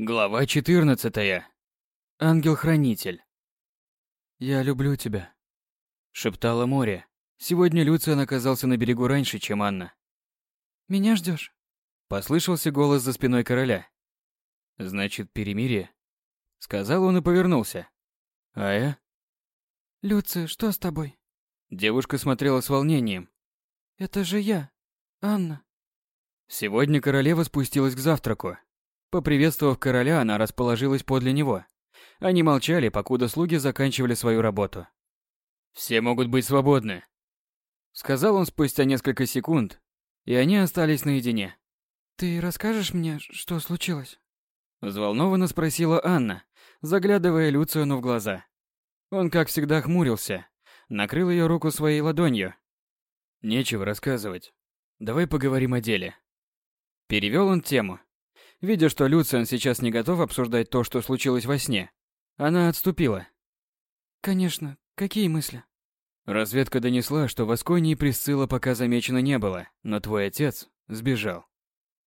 Глава 14. Ангел-хранитель. Я люблю тебя, шептало море. Сегодня Люциан оказался на берегу раньше, чем Анна. Меня ждешь? Послышался голос за спиной короля. Значит, перемирие, сказал он и повернулся. А я? Люция, что с тобой? Девушка смотрела с волнением. Это же я, Анна. Сегодня королева спустилась к завтраку. Поприветствовав короля, она расположилась подле него. Они молчали, покуда слуги заканчивали свою работу. «Все могут быть свободны», — сказал он спустя несколько секунд, и они остались наедине. «Ты расскажешь мне, что случилось?» Взволнованно спросила Анна, заглядывая Люциону в глаза. Он, как всегда, хмурился, накрыл ее руку своей ладонью. «Нечего рассказывать. Давай поговорим о деле». Перевел он тему. Видя, что Люциан сейчас не готов обсуждать то, что случилось во сне, она отступила. «Конечно. Какие мысли?» Разведка донесла, что в Асконии Присцилла пока замечено не было, но твой отец сбежал.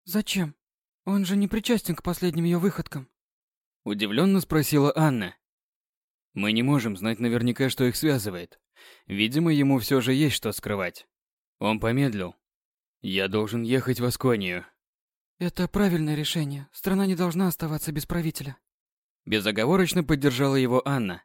«Зачем? Он же не причастен к последним ее выходкам». Удивленно спросила Анна. Мы не можем знать наверняка, что их связывает. Видимо, ему все же есть что скрывать. Он помедлил. Я должен ехать в Асконию, это правильное решение. Страна не должна оставаться без правителя. Безоговорочно поддержала его Анна.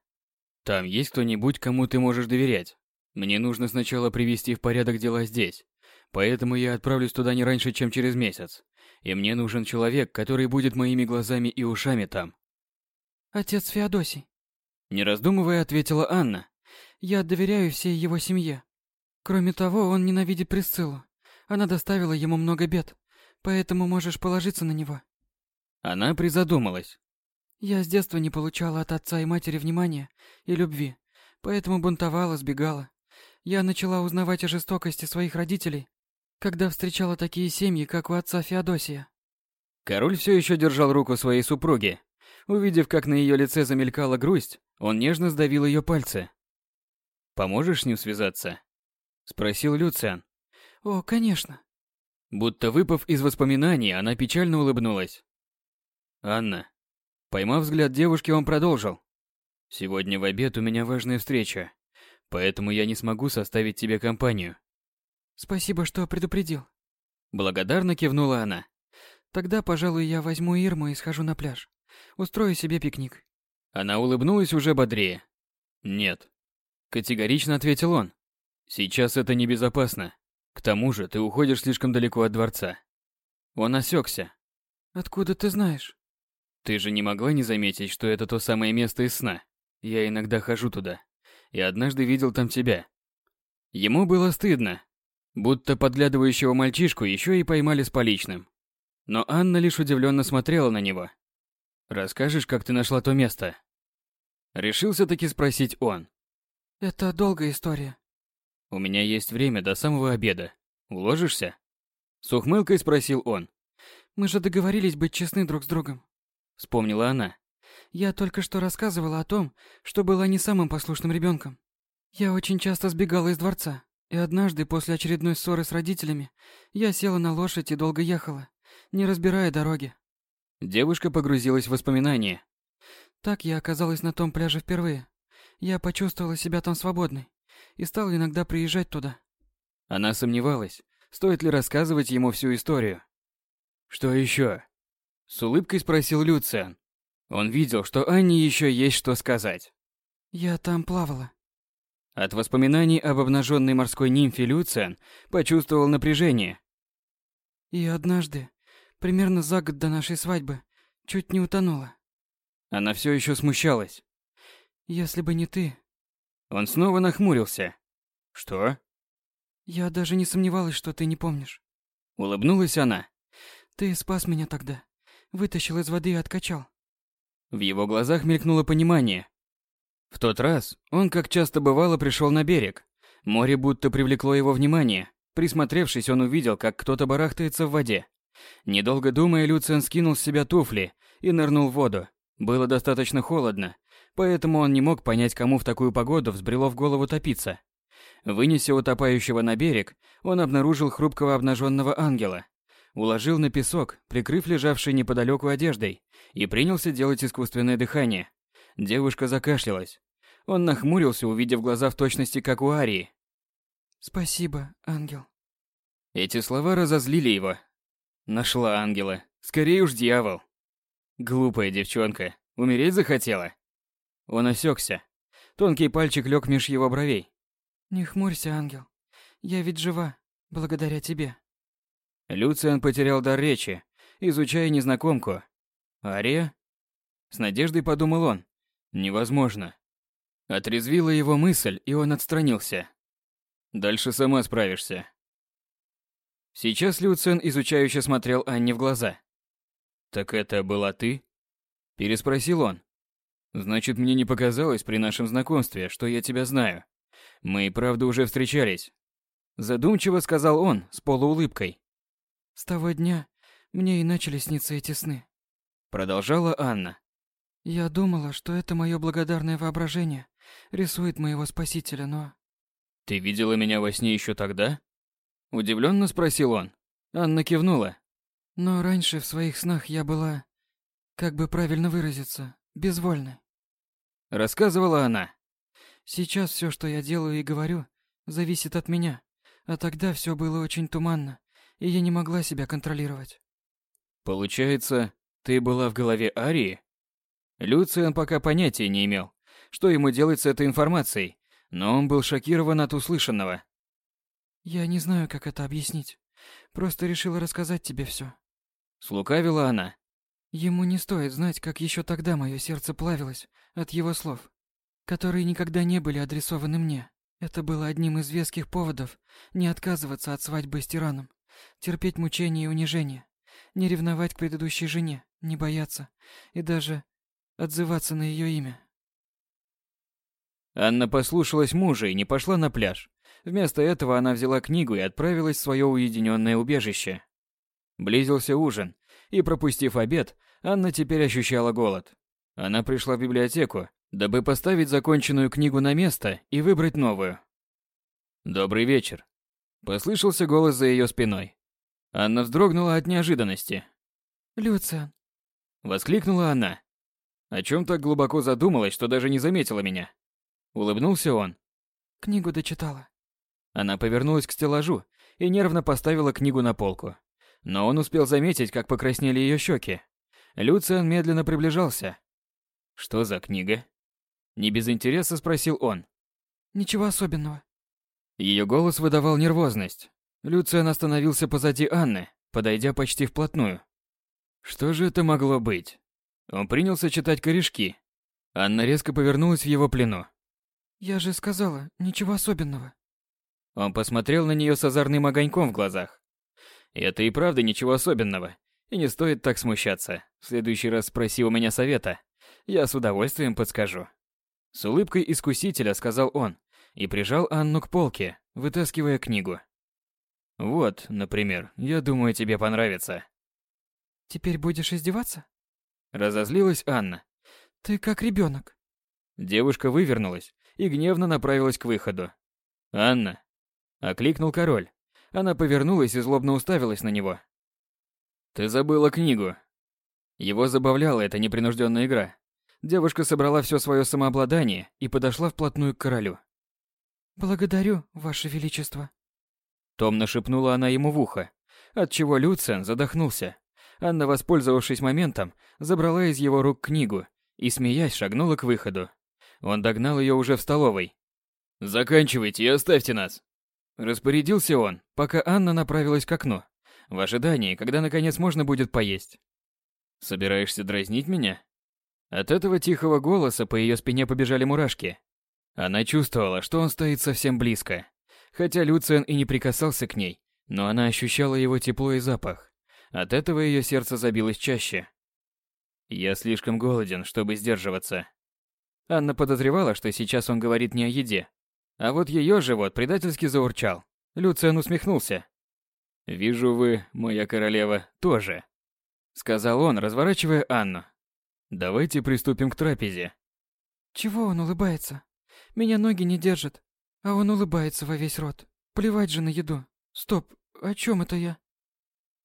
Там есть кто-нибудь, кому ты можешь доверять? Мне нужно сначала привести в порядок дела здесь. Поэтому я отправлюсь туда не раньше, чем через месяц. И мне нужен человек, который будет моими глазами и ушами там. Отец Феодосий. Не раздумывая, ответила Анна. Я доверяю всей его семье. Кроме того, он ненавидит Присциллу. Она доставила ему много бед. Поэтому можешь положиться на него. Она призадумалась. Я с детства не получала от отца и матери внимания и любви, поэтому бунтовала, сбегала. Я начала узнавать о жестокости своих родителей, когда встречала такие семьи, как у отца Феодосия. Король все еще держал руку своей супруги. Увидев, как на ее лице замелькала грусть, он нежно сдавил ее пальцы. «Поможешь с ним связаться?» — спросил Люциан. «О, конечно». Будто выпав из воспоминаний, она печально улыбнулась. «Анна». Поймав взгляд девушки, он продолжил. «Сегодня в обед у меня важная встреча, поэтому я не смогу составить тебе компанию». «Спасибо, что предупредил». Благодарно кивнула она. «Тогда, пожалуй, я возьму Ирму и схожу на пляж. Устрою себе пикник». Она улыбнулась уже бодрее. «Нет», — категорично ответил он. «Сейчас это небезопасно. К тому же ты уходишь слишком далеко от дворца. Он осекся. Откуда ты знаешь? Ты же не могла не заметить, что это то самое место из сна. Я иногда хожу туда. И однажды видел там тебя. Ему было стыдно. Будто подглядывающего мальчишку еще и поймали с поличным. Но Анна лишь удивленно смотрела на него. «Расскажешь, как ты нашла то место?» Решился таки спросить он. «Это долгая история. У меня есть время до самого обеда. Уложишься? С ухмылкой спросил он. Мы же договорились быть честны друг с другом. Вспомнила она. Я только что рассказывала о том, что была не самым послушным ребенком. Я очень часто сбегала из дворца, и однажды после очередной ссоры с родителями я села на лошадь и долго ехала, не разбирая дороги. Девушка погрузилась в воспоминания. Так я оказалась на том пляже впервые. Я почувствовала себя там свободной и стал иногда приезжать туда. Она сомневалась, стоит ли рассказывать ему всю историю. «Что еще?» С улыбкой спросил Люциан. Он видел, что Анне еще есть что сказать. «Я там плавала». От воспоминаний об обнаженной морской нимфе Люциан почувствовал напряжение. «И однажды, примерно за год до нашей свадьбы, чуть не утонула». Она все еще смущалась. «Если бы не ты, он снова нахмурился. Что? Я даже не сомневалась, что ты не помнишь. Улыбнулась она. Ты спас меня тогда. Вытащил из воды и откачал. В его глазах мелькнуло понимание. В тот раз он, как часто бывало, пришел на берег. Море будто привлекло его внимание. Присмотревшись, он увидел, как кто-то барахтается в воде. Недолго думая, Люциан скинул с себя туфли и нырнул в воду. Было достаточно холодно, Поэтому он не мог понять, кому в такую погоду взбрело в голову топиться. Вынеся утопающего на берег, он обнаружил хрупкого обнаженного ангела. уложил на песок, прикрыв лежавшей неподалеку одеждой, и принялся делать искусственное дыхание. Девушка закашлялась. Он нахмурился, увидев глаза в точности, как у Арии. «Спасибо, ангел». Эти слова разозлили его. Нашла ангела. Скорее уж дьявол. Глупая девчонка. Умереть захотела. Он осекся. Тонкий пальчик лег меж его бровей. «Не хмурься, ангел. Я ведь жива, благодаря тебе». Люциан потерял дар речи, изучая незнакомку. «Ария?» С надеждой подумал он. «Невозможно». Отрезвила его мысль, и он отстранился. «Дальше сама справишься». Сейчас Люциан изучающе смотрел Анне в глаза. «Так это была ты?» Переспросил он. «Значит, мне не показалось при нашем знакомстве, что я тебя знаю. Мы и правда уже встречались». Задумчиво сказал он, с полуулыбкой. С того дня мне и начали сниться эти сны. Продолжала Анна. Я думала, что это мое благодарное воображение рисует моего спасителя, но... Ты видела меня во сне еще тогда? Удивленно спросил он. Анна кивнула. Но раньше в своих снах я была, как бы правильно выразиться, безвольной. Рассказывала она. Сейчас все, что я делаю и говорю, зависит от меня, а тогда все было очень туманно, и я не могла себя контролировать. Получается, ты была в голове Арии? Люциан пока понятия не имел, что ему делать с этой информацией, но он был шокирован от услышанного. Я не знаю, как это объяснить. Просто решила рассказать тебе все. Слукавила она. Ему не стоит знать, как еще тогда мое сердце плавилось от его слов, которые никогда не были адресованы мне. Это было одним из веских поводов не отказываться от свадьбы с тираном терпеть мучения и унижения, не ревновать к предыдущей жене, не бояться и даже отзываться на ее имя. Анна послушалась мужа и не пошла на пляж. Вместо этого она взяла книгу и отправилась в свое уединенное убежище. Близился ужин, и пропустив обед, Анна теперь ощущала голод. Она пришла в библиотеку, дабы поставить законченную книгу на место и выбрать новую. «Добрый вечер», Послышался голос за ее спиной. Анна вздрогнула от неожиданности. «Люциан!» Воскликнула она. О чем так глубоко задумалась, что даже не заметила меня. Улыбнулся он. «Книгу дочитала». Она повернулась к стеллажу и нервно поставила книгу на полку. Но он успел заметить, как покраснели ее щеки. Люциан медленно приближался. «Что за книга?» Не без интереса спросил он. «Ничего особенного. Ее голос выдавал нервозность. Люциан остановился позади Анны, подойдя почти вплотную. Что же это могло быть? Он принялся читать корешки. Анна резко повернулась в его плену. «Я же сказала, ничего особенного». Он посмотрел на нее с озорным огоньком в глазах. «Это и правда ничего особенного. И не стоит так смущаться. В следующий раз спроси у меня совета. Я с удовольствием подскажу». С улыбкой искусителя сказал он, и прижал Анну к полке, вытаскивая книгу. «Вот, например, я думаю, тебе понравится». «Теперь будешь издеваться?» Разозлилась Анна. «Ты как ребенок. Девушка вывернулась и гневно направилась к выходу. «Анна!» — окликнул король. Она повернулась и злобно уставилась на него. «Ты забыла книгу». Его забавляла эта непринужденная игра. Девушка собрала все свое самообладание и подошла вплотную к королю. «Благодарю, Ваше Величество». Томно шепнула она ему в ухо, отчего Люциан задохнулся. Анна, воспользовавшись моментом, забрала из его рук книгу и, смеясь, шагнула к выходу. Он догнал ее уже в столовой. «Заканчивайте и оставьте нас!» Распорядился он, пока Анна направилась к окну, в ожидании, когда наконец можно будет поесть. «Собираешься дразнить меня?» От этого тихого голоса по ее спине побежали мурашки. Она чувствовала, что он стоит совсем близко. Хотя Люциан и не прикасался к ней, но она ощущала его тепло и запах. От этого ее сердце забилось чаще. «Я слишком голоден, чтобы сдерживаться». Анна подозревала, что сейчас он говорит не о еде. А вот ее живот предательски заурчал. Люциан усмехнулся. «Вижу вы, моя королева, тоже», — сказал он, разворачивая Анну. «Давайте приступим к трапезе». «Чего он улыбается?» Меня ноги не держат, а он улыбается во весь рот. Плевать же на еду. Стоп, о чем это я?